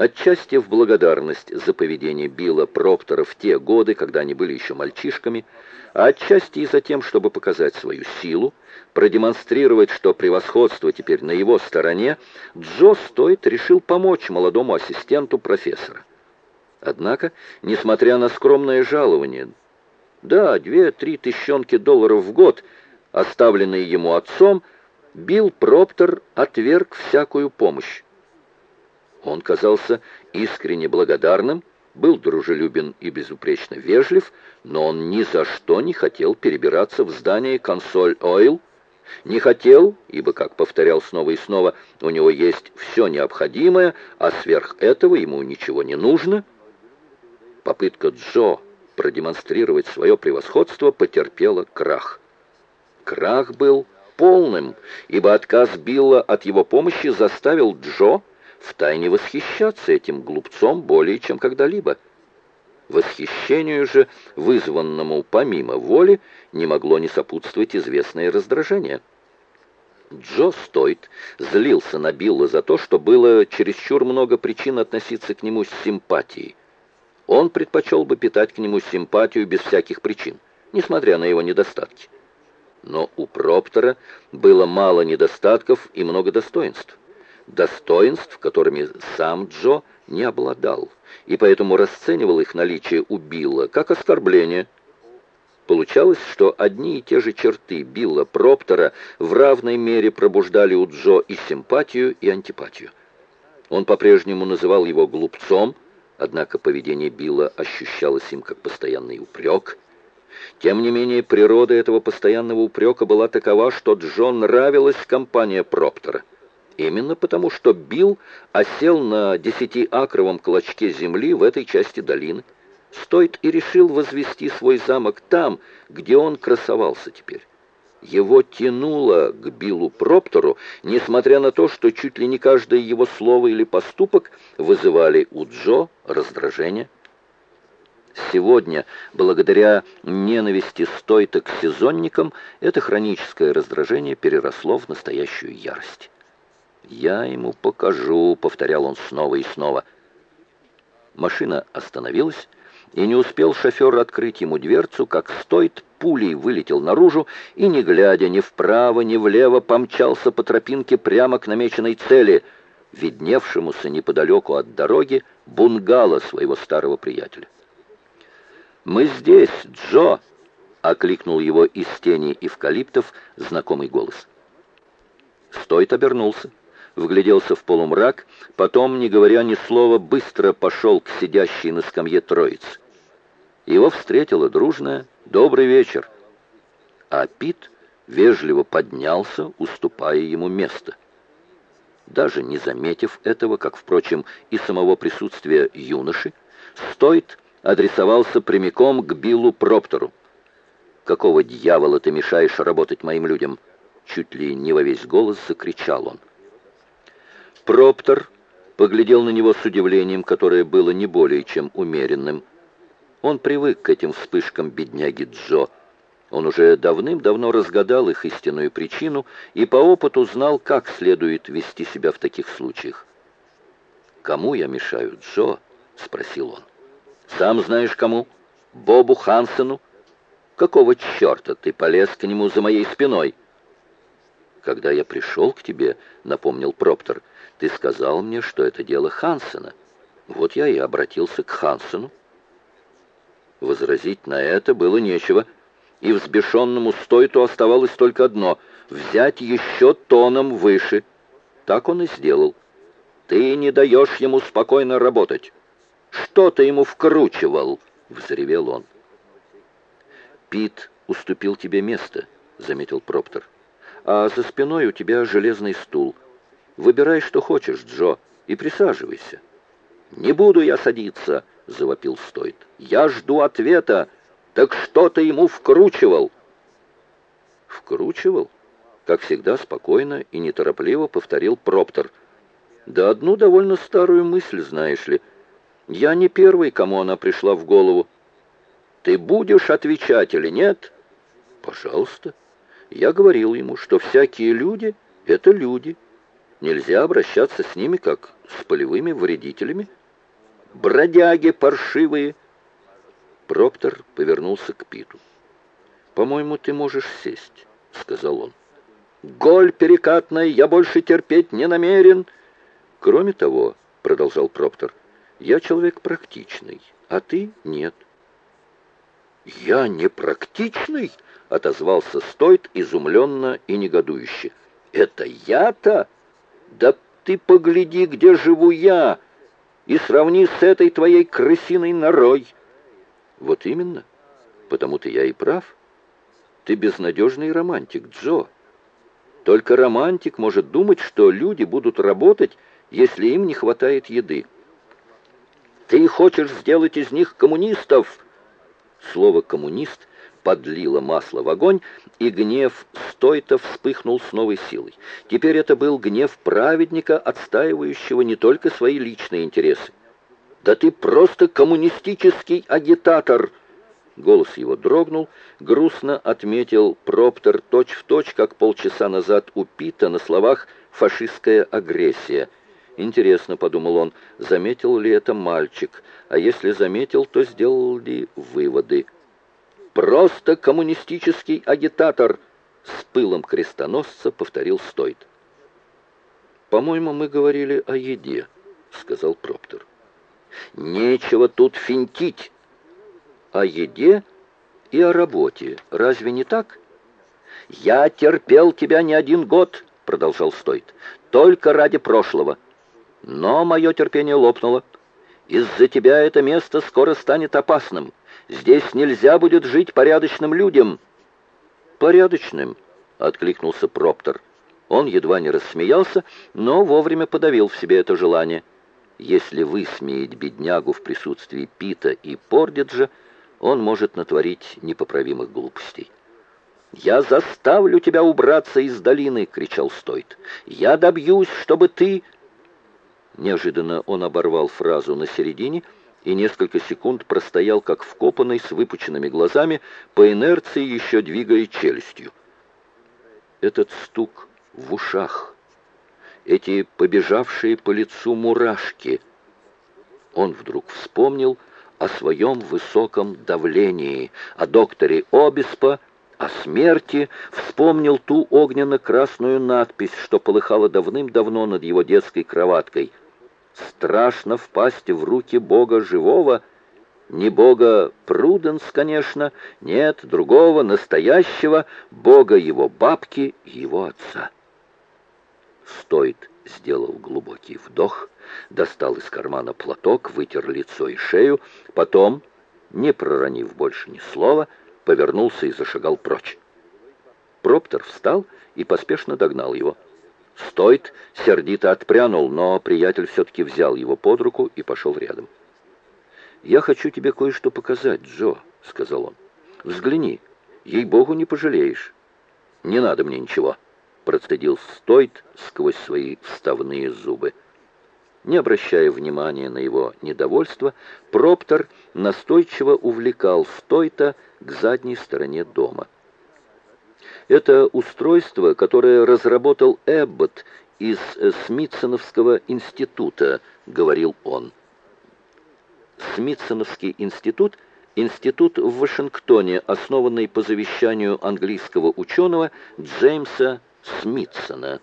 Отчасти в благодарность за поведение Билла Проптера в те годы, когда они были еще мальчишками, а отчасти и за тем, чтобы показать свою силу, продемонстрировать, что превосходство теперь на его стороне, Джо Стойт решил помочь молодому ассистенту профессора. Однако, несмотря на скромное жалование, да, две-три тысячонки долларов в год, оставленные ему отцом, Билл Проптер отверг всякую помощь. Он казался искренне благодарным, был дружелюбен и безупречно вежлив, но он ни за что не хотел перебираться в здание «Консоль Ойл», не хотел, ибо, как повторял снова и снова, у него есть все необходимое, а сверх этого ему ничего не нужно. Попытка Джо продемонстрировать свое превосходство потерпела крах. Крах был полным, ибо отказ Билла от его помощи заставил Джо втайне восхищаться этим глупцом более чем когда-либо. Восхищению же, вызванному помимо воли, не могло не сопутствовать известное раздражение. Джо Стойт злился на Билла за то, что было чересчур много причин относиться к нему с симпатией. Он предпочел бы питать к нему симпатию без всяких причин, несмотря на его недостатки. Но у Проптера было мало недостатков и много достоинств достоинств, которыми сам Джо не обладал, и поэтому расценивал их наличие у Билла как оскорбление. Получалось, что одни и те же черты Билла Проптера в равной мере пробуждали у Джо и симпатию, и антипатию. Он по-прежнему называл его глупцом, однако поведение Билла ощущалось им как постоянный упрек. Тем не менее, природа этого постоянного упрека была такова, что Джо нравилась компания Проптера. Именно потому, что Билл осел на десятиакровом клочке земли в этой части долины. Стоит и решил возвести свой замок там, где он красовался теперь. Его тянуло к Биллу Проптору, несмотря на то, что чуть ли не каждое его слово или поступок вызывали у Джо раздражение. Сегодня, благодаря ненависти Стойта к сезонникам, это хроническое раздражение переросло в настоящую ярость. «Я ему покажу», — повторял он снова и снова. Машина остановилась, и не успел шофер открыть ему дверцу, как стоит пулей вылетел наружу и, не глядя ни вправо, ни влево, помчался по тропинке прямо к намеченной цели, видневшемуся неподалеку от дороги бунгало своего старого приятеля. «Мы здесь, Джо!» — окликнул его из тени эвкалиптов знакомый голос. Стоит обернулся вгляделся в полумрак, потом, не говоря ни слова, быстро пошел к сидящей на скамье троице. Его встретила дружная «Добрый вечер», а Пит вежливо поднялся, уступая ему место. Даже не заметив этого, как, впрочем, и самого присутствия юноши, Стойт адресовался прямиком к Биллу Проптору. «Какого дьявола ты мешаешь работать моим людям?» Чуть ли не во весь голос закричал он. Проптор поглядел на него с удивлением, которое было не более чем умеренным. Он привык к этим вспышкам бедняги Джо. Он уже давным-давно разгадал их истинную причину и по опыту знал, как следует вести себя в таких случаях. «Кому я мешаю, Джо?» — спросил он. «Сам знаешь, кому? Бобу Хансену? Какого черта ты полез к нему за моей спиной?» «Когда я пришел к тебе, — напомнил Проптор, — ты сказал мне, что это дело Хансена. Вот я и обратился к Хансену». Возразить на это было нечего, и взбешенному Стойту оставалось только одно — взять еще тоном выше. Так он и сделал. «Ты не даешь ему спокойно работать. Что ты ему вкручивал?» — взревел он. «Пит уступил тебе место», — заметил Проптор а за спиной у тебя железный стул. Выбирай, что хочешь, Джо, и присаживайся». «Не буду я садиться», — завопил Стойт. «Я жду ответа. Так что ты ему вкручивал?» «Вкручивал?» Как всегда, спокойно и неторопливо повторил Проптор. «Да одну довольно старую мысль, знаешь ли. Я не первый, кому она пришла в голову. Ты будешь отвечать или нет?» «Пожалуйста». Я говорил ему, что всякие люди — это люди. Нельзя обращаться с ними, как с полевыми вредителями. Бродяги паршивые. Проктор повернулся к Питу. «По-моему, ты можешь сесть», — сказал он. «Голь перекатная, я больше терпеть не намерен». «Кроме того», — продолжал Проктор, — «я человек практичный, а ты нет». «Я не практичный?» — отозвался Стойт изумленно и негодующе. «Это я-то? Да ты погляди, где живу я, и сравни с этой твоей крысиной норой!» «Вот именно. Потому-то я и прав. Ты безнадежный романтик, Джо. Только романтик может думать, что люди будут работать, если им не хватает еды. Ты хочешь сделать из них коммунистов?» Слово «коммунист» подлило масло в огонь, и гнев Стойта вспыхнул с новой силой. Теперь это был гнев праведника, отстаивающего не только свои личные интересы. «Да ты просто коммунистический агитатор!» Голос его дрогнул, грустно отметил Проптер точь-в-точь, как полчаса назад у Пита на словах «фашистская агрессия». Интересно, подумал он, заметил ли это мальчик, а если заметил, то сделал ли выводы. «Просто коммунистический агитатор!» С пылом крестоносца повторил Стойт. «По-моему, мы говорили о еде», — сказал Проптер. «Нечего тут финтить!» «О еде и о работе. Разве не так?» «Я терпел тебя не один год», — продолжал Стойт, — «только ради прошлого». Но мое терпение лопнуло. Из-за тебя это место скоро станет опасным. Здесь нельзя будет жить порядочным людям». «Порядочным?» — откликнулся Проптор. Он едва не рассмеялся, но вовремя подавил в себе это желание. Если высмеять беднягу в присутствии Пита и Пордиджа, он может натворить непоправимых глупостей. «Я заставлю тебя убраться из долины!» — кричал Стойт. «Я добьюсь, чтобы ты...» Неожиданно он оборвал фразу на середине и несколько секунд простоял, как вкопанный, с выпученными глазами, по инерции еще двигая челюстью. Этот стук в ушах, эти побежавшие по лицу мурашки. Он вдруг вспомнил о своем высоком давлении, о докторе Обеспо, о смерти, вспомнил ту огненно-красную надпись, что полыхала давным-давно над его детской кроваткой — Страшно впасть в руки Бога живого, не Бога Пруденс, конечно, нет, другого, настоящего, Бога его бабки и его отца. Стоит сделал глубокий вдох, достал из кармана платок, вытер лицо и шею, потом, не проронив больше ни слова, повернулся и зашагал прочь. Проптер встал и поспешно догнал его. Стойт сердито отпрянул, но приятель все-таки взял его под руку и пошел рядом. «Я хочу тебе кое-что показать, Джо», — сказал он. «Взгляни, ей-богу, не пожалеешь». «Не надо мне ничего», — процедил Стойт сквозь свои вставные зубы. Не обращая внимания на его недовольство, Проптор настойчиво увлекал Стойта к задней стороне дома. Это устройство, которое разработал Эббот из Смитсоновского института, говорил он. Смитсоновский институт – институт в Вашингтоне, основанный по завещанию английского ученого Джеймса Смитсона.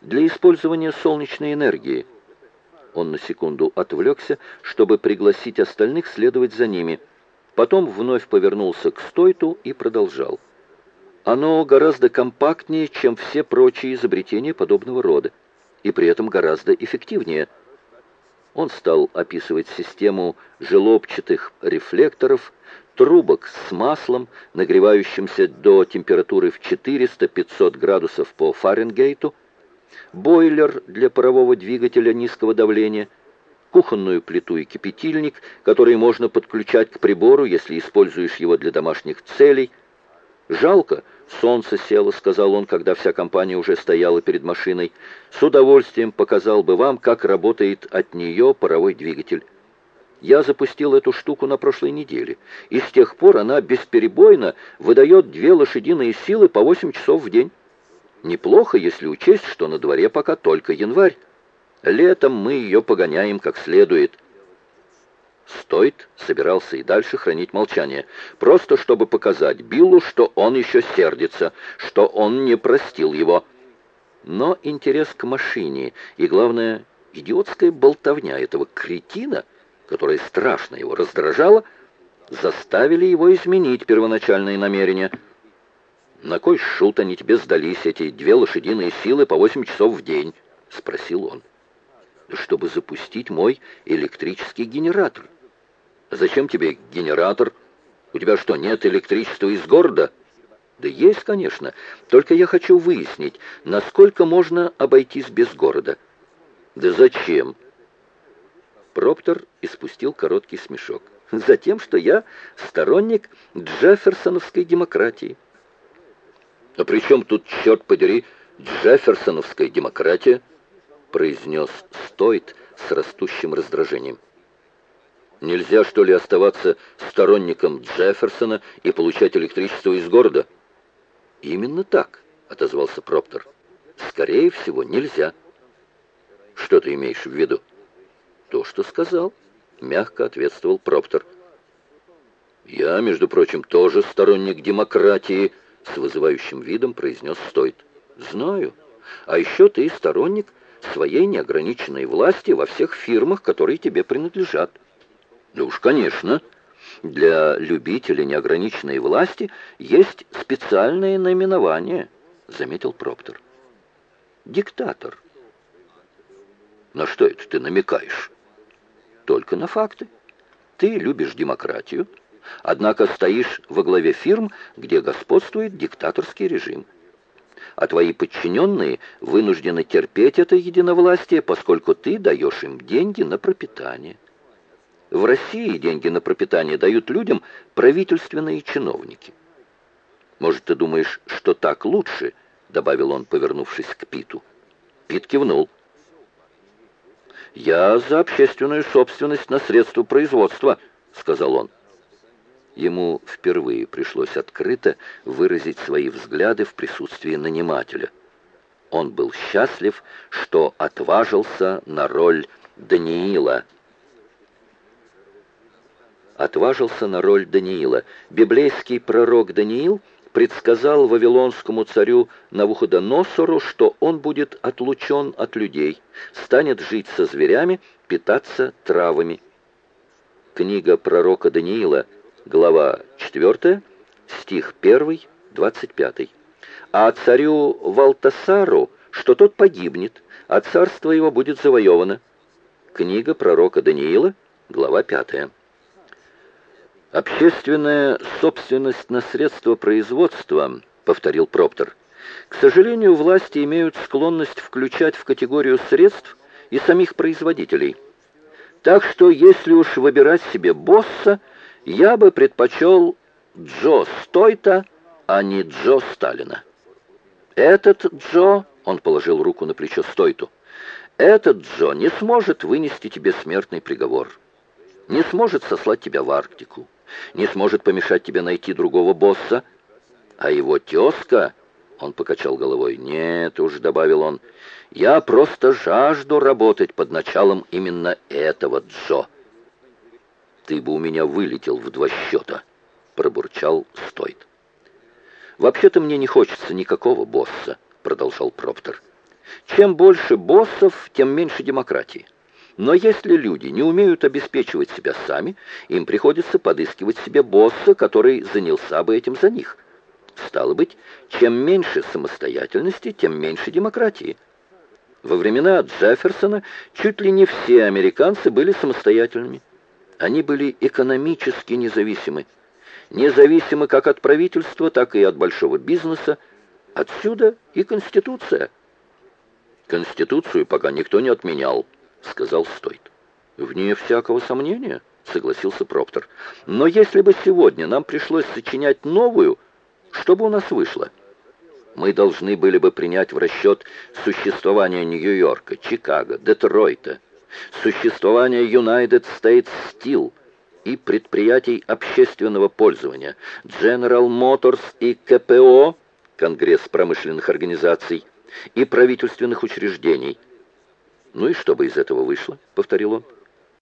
Для использования солнечной энергии. Он на секунду отвлекся, чтобы пригласить остальных следовать за ними. Потом вновь повернулся к Стойту и продолжал. Оно гораздо компактнее, чем все прочие изобретения подобного рода, и при этом гораздо эффективнее. Он стал описывать систему желобчатых рефлекторов, трубок с маслом, нагревающимся до температуры в 400-500 градусов по Фаренгейту, бойлер для парового двигателя низкого давления, кухонную плиту и кипятильник, которые можно подключать к прибору, если используешь его для домашних целей. Жалко, «Солнце село», — сказал он, когда вся компания уже стояла перед машиной. «С удовольствием показал бы вам, как работает от нее паровой двигатель. Я запустил эту штуку на прошлой неделе, и с тех пор она бесперебойно выдает две лошадиные силы по 8 часов в день. Неплохо, если учесть, что на дворе пока только январь. Летом мы ее погоняем как следует. Стойт собирался и дальше хранить молчание, просто чтобы показать Биллу, что он еще сердится, что он не простил его. Но интерес к машине и, главное, идиотская болтовня этого кретина, которая страшно его раздражала, заставили его изменить первоначальные намерения. «На кой шут они тебе сдались, эти две лошадиные силы по восемь часов в день?» — спросил он. «Чтобы запустить мой электрический генератор». «Зачем тебе генератор? У тебя что, нет электричества из города?» «Да есть, конечно. Только я хочу выяснить, насколько можно обойтись без города». «Да зачем?» Проптер испустил короткий смешок. «Затем, что я сторонник джефферсоновской демократии». «А при чем тут, черт подери, джефферсоновская демократия?» произнес Стойт с растущим раздражением. Нельзя, что ли, оставаться сторонником Джефферсона и получать электричество из города? Именно так, отозвался Проптер. Скорее всего, нельзя. Что ты имеешь в виду? То, что сказал, мягко ответствовал Проптер. Я, между прочим, тоже сторонник демократии, с вызывающим видом произнес Стойт. Знаю. А еще ты сторонник своей неограниченной власти во всех фирмах, которые тебе принадлежат. Да уж, конечно. Для любителя неограниченной власти есть специальное наименование, заметил Проптер. Диктатор. На что это ты намекаешь? Только на факты. Ты любишь демократию, однако стоишь во главе фирм, где господствует диктаторский режим. А твои подчиненные вынуждены терпеть это единовластие, поскольку ты даешь им деньги на пропитание. В России деньги на пропитание дают людям правительственные чиновники. Может, ты думаешь, что так лучше?» — добавил он, повернувшись к Питу. Пит кивнул. «Я за общественную собственность на средства производства», — сказал он. Ему впервые пришлось открыто выразить свои взгляды в присутствии нанимателя. Он был счастлив, что отважился на роль Даниила — отважился на роль Даниила. Библейский пророк Даниил предсказал вавилонскому царю Навуходоносору, что он будет отлучен от людей, станет жить со зверями, питаться травами. Книга пророка Даниила, глава 4, стих 1, 25. А царю Валтасару, что тот погибнет, а царство его будет завоевано. Книга пророка Даниила, глава 5. «Общественная собственность на средства производства», — повторил Проптер. «К сожалению, власти имеют склонность включать в категорию средств и самих производителей. Так что, если уж выбирать себе босса, я бы предпочел Джо Стойта, а не Джо Сталина. Этот Джо, — он положил руку на плечо Стойту, — этот Джо не сможет вынести тебе смертный приговор, не сможет сослать тебя в Арктику не сможет помешать тебе найти другого босса. А его тезка, он покачал головой, нет уж, добавил он, я просто жажду работать под началом именно этого Джо. Ты бы у меня вылетел в два счета, пробурчал Стойт. «Вообще-то мне не хочется никакого босса», — продолжал Проптер. «Чем больше боссов, тем меньше демократии. Но если люди не умеют обеспечивать себя сами, им приходится подыскивать себе босса, который занялся бы этим за них. Стало быть, чем меньше самостоятельности, тем меньше демократии. Во времена Джефферсона чуть ли не все американцы были самостоятельными. Они были экономически независимы. Независимы как от правительства, так и от большого бизнеса. Отсюда и Конституция. Конституцию пока никто не отменял. — сказал Стойт. «Вне всякого сомнения», — согласился Проптер. «Но если бы сегодня нам пришлось сочинять новую, что бы у нас вышло?» Мы должны были бы принять в расчет существование Нью-Йорка, Чикаго, Детройта, существование United States Steel и предприятий общественного пользования, General Motors и КПО, Конгресс промышленных организаций и правительственных учреждений. «Ну и что бы из этого вышло?» — повторил он.